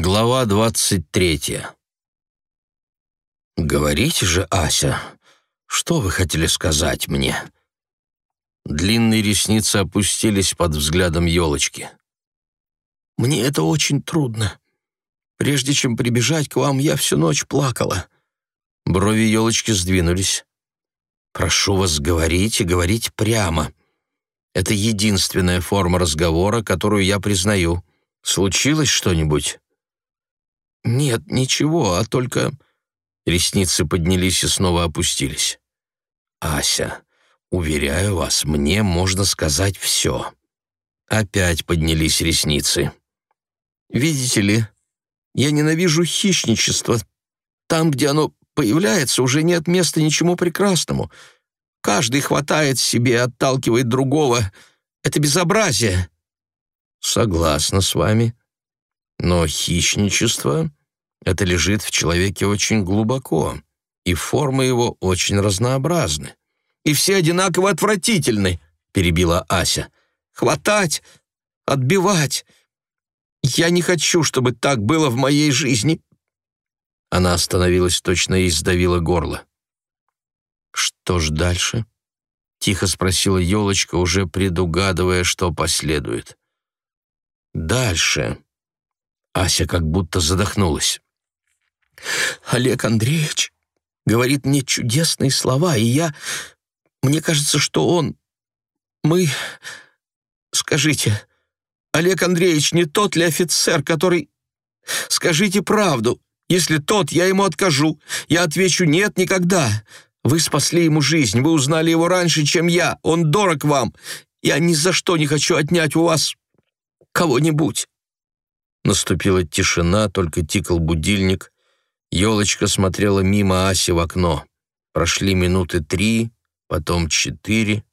Глава двадцать третья. «Говорите же, Ася, что вы хотели сказать мне?» Длинные ресницы опустились под взглядом елочки. «Мне это очень трудно. Прежде чем прибежать к вам, я всю ночь плакала». Брови елочки сдвинулись. «Прошу вас говорить и говорить прямо. Это единственная форма разговора, которую я признаю. Случилось что-нибудь?» «Нет, ничего, а только...» Ресницы поднялись и снова опустились. «Ася, уверяю вас, мне можно сказать все». Опять поднялись ресницы. «Видите ли, я ненавижу хищничество. Там, где оно появляется, уже нет места ничему прекрасному. Каждый хватает себе, отталкивает другого. Это безобразие». «Согласна с вами. Но хищничество — это лежит в человеке очень глубоко, и формы его очень разнообразны. «И все одинаково отвратительны», — перебила Ася. «Хватать, отбивать. Я не хочу, чтобы так было в моей жизни». Она остановилась точно и сдавила горло. «Что ж дальше?» — тихо спросила елочка, уже предугадывая, что последует. «Дальше», Ася как будто задохнулась. «Олег Андреевич говорит мне чудесные слова, и я... Мне кажется, что он... Мы... Скажите, Олег Андреевич не тот ли офицер, который... Скажите правду. Если тот, я ему откажу. Я отвечу «нет» никогда. Вы спасли ему жизнь, вы узнали его раньше, чем я. Он дорог вам. Я ни за что не хочу отнять у вас кого-нибудь. Наступила тишина, только тикал будильник. Елочка смотрела мимо Аси в окно. Прошли минуты три, потом четыре.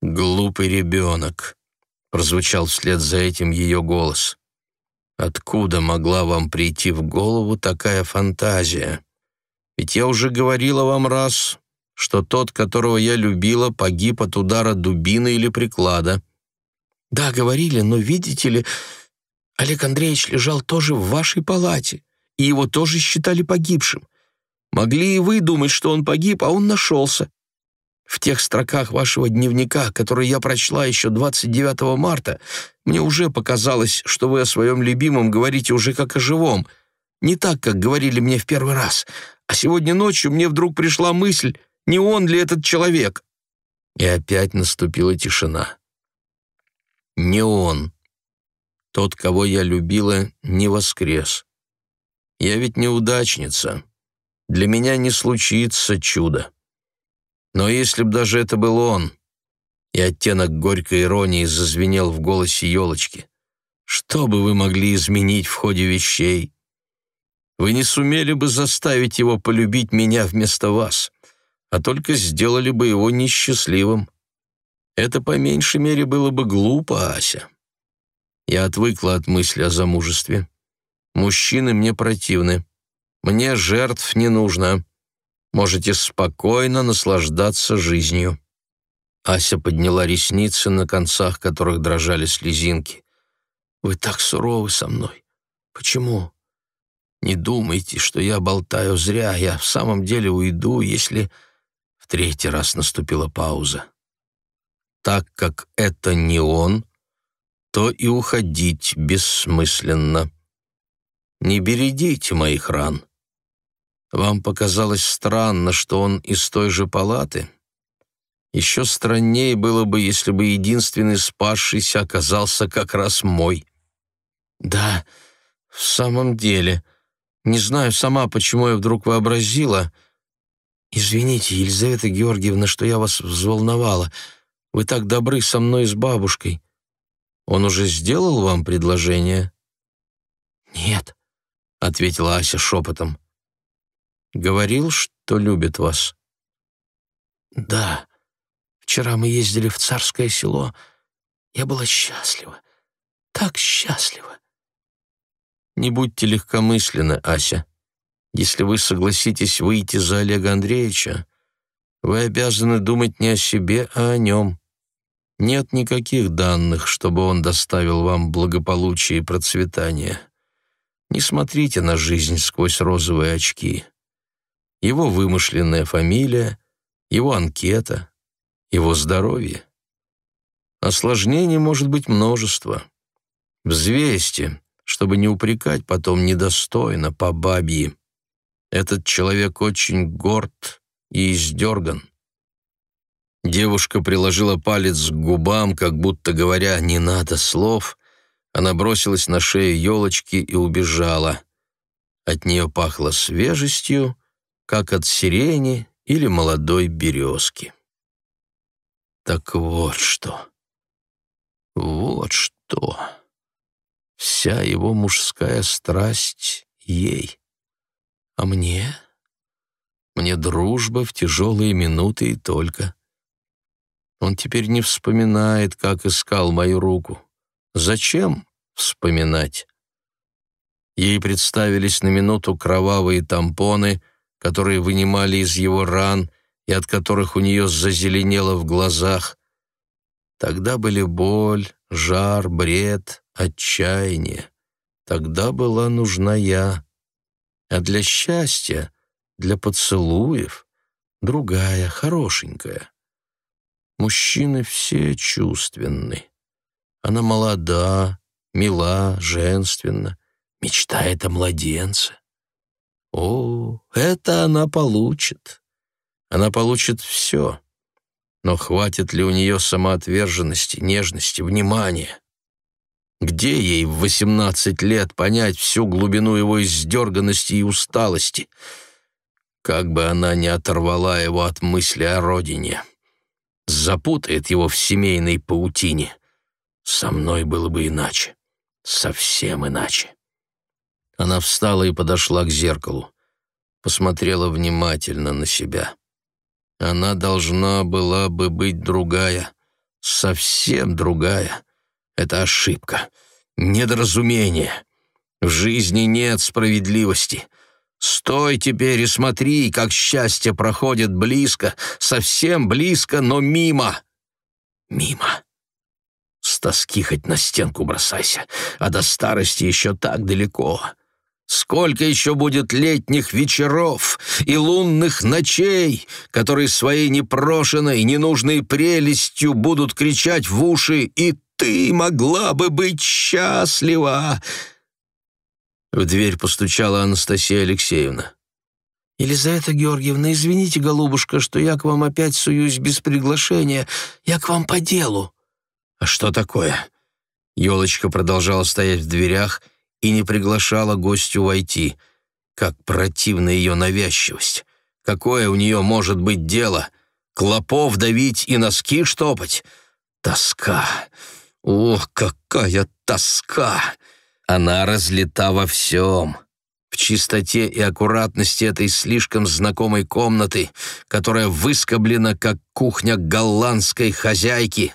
«Глупый ребенок», — прозвучал вслед за этим ее голос. «Откуда могла вам прийти в голову такая фантазия? Ведь я уже говорила вам раз, что тот, которого я любила, погиб от удара дубины или приклада». «Да, говорили, но видите ли...» Олег Андреевич лежал тоже в вашей палате, и его тоже считали погибшим. Могли и вы думать, что он погиб, а он нашелся. В тех строках вашего дневника, которые я прочла еще 29 марта, мне уже показалось, что вы о своем любимом говорите уже как о живом. Не так, как говорили мне в первый раз. А сегодня ночью мне вдруг пришла мысль, не он ли этот человек? И опять наступила тишина. Не он. Тот, кого я любила, не воскрес. Я ведь неудачница. Для меня не случится чудо. Но если б даже это был он, и оттенок горькой иронии зазвенел в голосе елочки, что бы вы могли изменить в ходе вещей? Вы не сумели бы заставить его полюбить меня вместо вас, а только сделали бы его несчастливым. Это по меньшей мере было бы глупо, Ася. Я отвыкла от мысли о замужестве. Мужчины мне противны. Мне жертв не нужно. Можете спокойно наслаждаться жизнью». Ася подняла ресницы, на концах которых дрожали слезинки. «Вы так суровы со мной. Почему? Не думайте, что я болтаю зря. Я в самом деле уйду, если...» В третий раз наступила пауза. «Так как это не он, то и уходить бессмысленно. Не бередите моих ран. Вам показалось странно, что он из той же палаты? Еще страннее было бы, если бы единственный спасшийся оказался как раз мой. Да, в самом деле. Не знаю сама, почему я вдруг вообразила. Извините, Елизавета Георгиевна, что я вас взволновала. Вы так добры со мной и с бабушкой. Он уже сделал вам предложение?» «Нет», — ответила Ася шепотом. «Говорил, что любит вас?» «Да. Вчера мы ездили в Царское село. Я была счастлива. Так счастлива». «Не будьте легкомысленны, Ася. Если вы согласитесь выйти за Олега Андреевича, вы обязаны думать не о себе, а о нем. Нет никаких данных, чтобы он доставил вам благополучие и процветание. Не смотрите на жизнь сквозь розовые очки. Его вымышленная фамилия, его анкета, его здоровье. Осложнений может быть множество. Взвесьте, чтобы не упрекать потом недостойно по бабьи. Этот человек очень горд и издерган. Девушка приложила палец к губам, как будто говоря «не надо слов», она бросилась на шею елочки и убежала. От нее пахло свежестью, как от сирени или молодой березки. Так вот что. Вот что. Вся его мужская страсть ей. А мне? Мне дружба в тяжелые минуты и только. Он теперь не вспоминает, как искал мою руку. Зачем вспоминать? Ей представились на минуту кровавые тампоны, которые вынимали из его ран и от которых у нее зазеленело в глазах. Тогда были боль, жар, бред, отчаяние. Тогда была нужна я. А для счастья, для поцелуев, другая, хорошенькая. Мужчины все чувственны. Она молода, мила, женственна, мечтает о младенце. О, это она получит. Она получит все. Но хватит ли у нее самоотверженности, нежности, внимания? Где ей в восемнадцать лет понять всю глубину его издерганности и усталости? Как бы она ни оторвала его от мысли о родине, запутает его в семейной паутине — со мной было бы иначе. Совсем иначе. Она встала и подошла к зеркалу. Посмотрела внимательно на себя. Она должна была бы быть другая. Совсем другая. Это ошибка. Недоразумение. В жизни нет справедливости. Стой теперь и смотри, как счастье проходит близко, совсем близко, но мимо. Мимо. С тоски хоть на стенку бросайся, а до старости еще так далеко. Сколько еще будет летних вечеров и лунных ночей, которые своей непрошенной, ненужной прелестью будут кричать в уши «И ты могла бы быть счастлива!» В дверь постучала Анастасия Алексеевна. «Елизавета Георгиевна, извините, голубушка, что я к вам опять суюсь без приглашения. Я к вам по делу». «А что такое?» Елочка продолжала стоять в дверях и не приглашала гостю войти. Как противна ее навязчивость! Какое у нее может быть дело? Клопов давить и носки штопать? Тоска! Ох, какая тоска! Она разлита во всем!» в чистоте и аккуратности этой слишком знакомой комнаты, которая выскоблена, как кухня голландской хозяйки.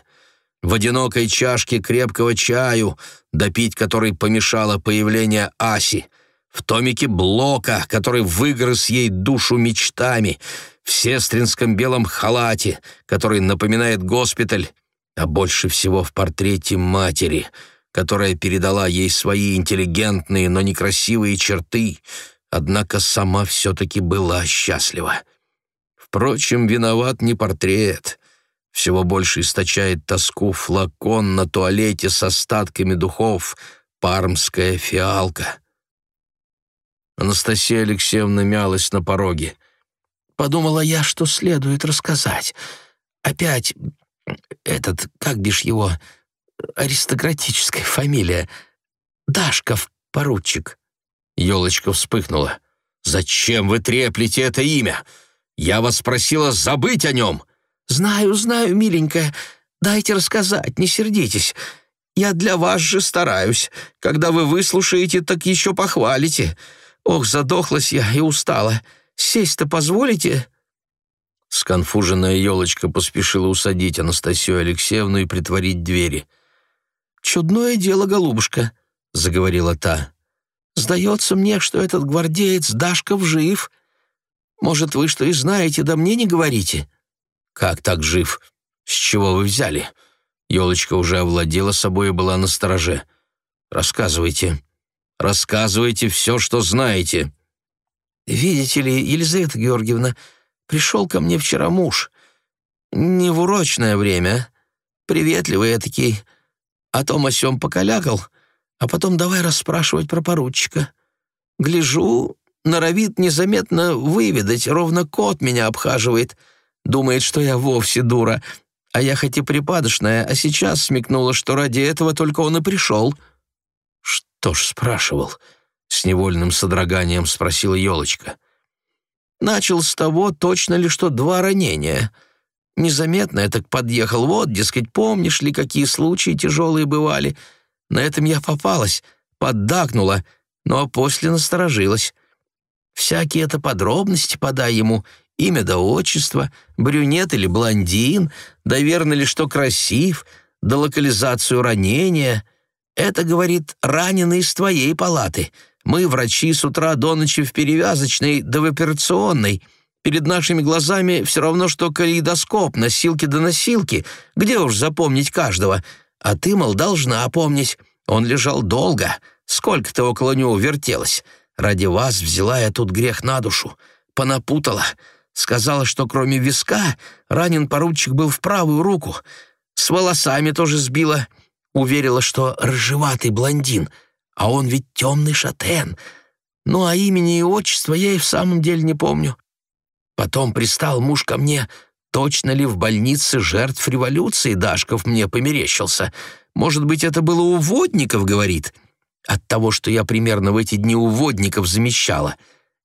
В одинокой чашке крепкого чаю, допить который помешало появление Аси, в томике Блока, который выгрыз ей душу мечтами, в сестринском белом халате, который напоминает госпиталь, а больше всего в портрете матери, которая передала ей свои интеллигентные, но некрасивые черты, однако сама все-таки была счастлива. Впрочем, виноват не портрет, всего больше источает тоску флакон на туалете с остатками духов «Пармская фиалка». Анастасия Алексеевна мялась на пороге. «Подумала я, что следует рассказать. Опять этот, как бишь его, аристократическая фамилия. Дашков, поручик». Елочка вспыхнула. «Зачем вы треплете это имя? Я вас просила забыть о нем!» «Знаю, знаю, миленькая. Дайте рассказать, не сердитесь. Я для вас же стараюсь. Когда вы выслушаете, так еще похвалите. Ох, задохлась я и устала. Сесть-то позволите?» Сконфуженная елочка поспешила усадить Анастасию Алексеевну и притворить двери. «Чудное дело, голубушка», — заговорила та. «Сдается мне, что этот гвардеец Дашков жив. Может, вы что и знаете, да мне не говорите». «Как так жив? С чего вы взяли?» Елочка уже овладела собой и была на стороже. «Рассказывайте. Рассказывайте все, что знаете». «Видите ли, Елизавета Георгиевна, пришел ко мне вчера муж. Не в урочное время, приветливый этакий, о том о сём покалякал, а потом давай расспрашивать про поручика. Гляжу, норовит незаметно выведать, ровно кот меня обхаживает, думает, что я вовсе дура, а я хоть и припадочная, а сейчас смекнула, что ради этого только он и пришел». «Что ж спрашивал?» С невольным содроганием спросила елочка. Начал с того, точно ли, что два ранения. Незаметно я так подъехал, вот, дескать, помнишь ли, какие случаи тяжелые бывали. На этом я попалась, поддакнула, но после насторожилась. Всякие это подробности подай ему, имя да отчество, брюнет или блондин, да верно ли, что красив, да локализацию ранения. Это, говорит, раненый из твоей палаты — мы, врачи, с утра до ночи в перевязочной да в операционной. Перед нашими глазами все равно, что калейдоскоп, носилки да носилки. Где уж запомнить каждого? А ты, мол, должна помнить. Он лежал долго. Сколько ты около него вертелась? Ради вас взяла я тут грех на душу. Понапутала. Сказала, что кроме виска ранен поручик был в правую руку. С волосами тоже сбила. Уверила, что рыжеватый блондин — а он ведь темный шатен. Ну, а имени и отчества я и в самом деле не помню. Потом пристал муж ко мне, точно ли в больнице жертв революции Дашков мне померещился. Может быть, это было у водников, говорит. От того, что я примерно в эти дни у водников замещала.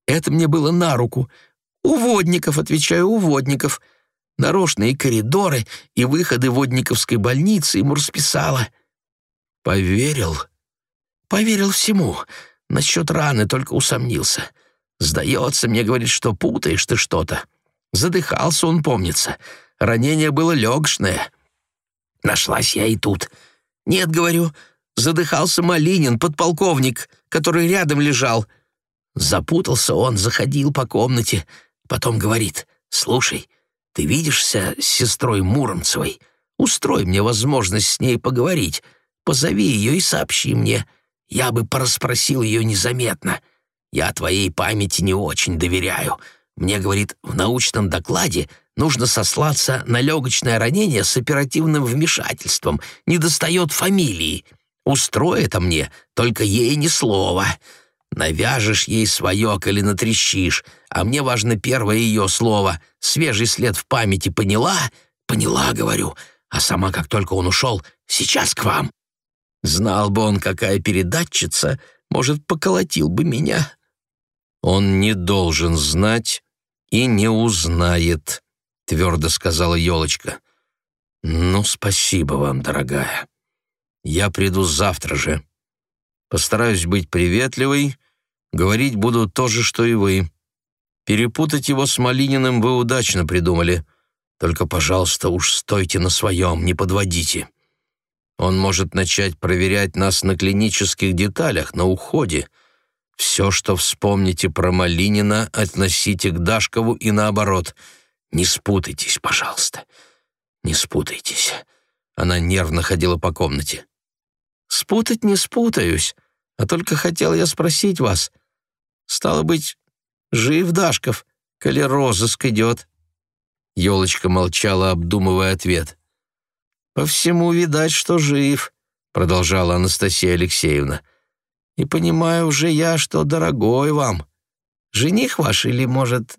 Это мне было на руку. У водников, отвечаю, у водников. Нарочные коридоры и выходы водниковской больницы ему расписала. Поверил Поверил всему. Насчет раны только усомнился. Сдается мне, говорит, что путаешь ты что-то. Задыхался он, помнится. Ранение было легшное. Нашлась я и тут. Нет, говорю, задыхался Малинин, подполковник, который рядом лежал. Запутался он, заходил по комнате. Потом говорит, «Слушай, ты видишься с сестрой Муромцевой? Устрой мне возможность с ней поговорить. Позови ее и сообщи мне. Я бы порасспросил ее незаметно. Я твоей памяти не очень доверяю. Мне, говорит, в научном докладе нужно сослаться на легочное ранение с оперативным вмешательством. Не достает фамилии. Устрой это мне, только ей ни слова. Навяжешь ей свое, коли натрещишь, а мне важно первое ее слово. Свежий след в памяти поняла? Поняла, говорю. А сама, как только он ушел, сейчас к вам. Знал бы он, какая передатчица, может, поколотил бы меня. Он не должен знать и не узнает, твердо сказала елочка. Ну, спасибо вам, дорогая. Я приду завтра же. Постараюсь быть приветливой, говорить буду то же, что и вы. Перепутать его с Малининым вы удачно придумали. Только, пожалуйста, уж стойте на своем, не подводите. Он может начать проверять нас на клинических деталях, на уходе. Все, что вспомните про Малинина, относите к Дашкову и наоборот. Не спутайтесь, пожалуйста. Не спутайтесь. Она нервно ходила по комнате. Спутать не спутаюсь, а только хотел я спросить вас. Стало быть, жив Дашков, коли розыск идет. Елочка молчала, обдумывая ответ. «По всему видать, что жив», — продолжала Анастасия Алексеевна. «И понимаю уже я, что дорогой вам. Жених ваш или, может...»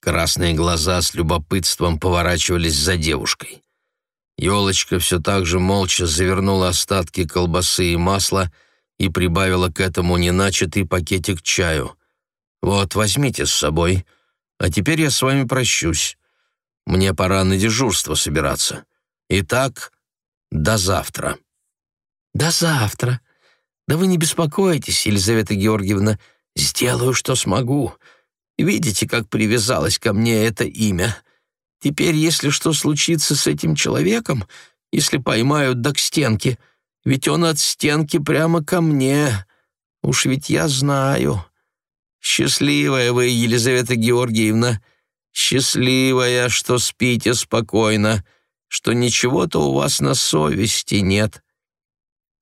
Красные глаза с любопытством поворачивались за девушкой. Елочка все так же молча завернула остатки колбасы и масла и прибавила к этому неначатый пакетик чаю. «Вот, возьмите с собой. А теперь я с вами прощусь. Мне пора на дежурство собираться. Итак, до завтра». «До завтра. Да вы не беспокойтесь, Елизавета Георгиевна. Сделаю, что смогу. Видите, как привязалось ко мне это имя. Теперь, если что случится с этим человеком, если поймают да к стенке, ведь он от стенки прямо ко мне. Уж ведь я знаю. Счастливая вы, Елизавета Георгиевна, счастливая, что спите спокойно» что ничего-то у вас на совести нет.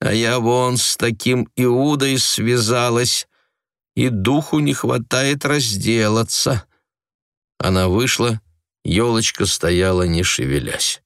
А я вон с таким Иудой связалась, и духу не хватает разделаться». Она вышла, елочка стояла, не шевелясь.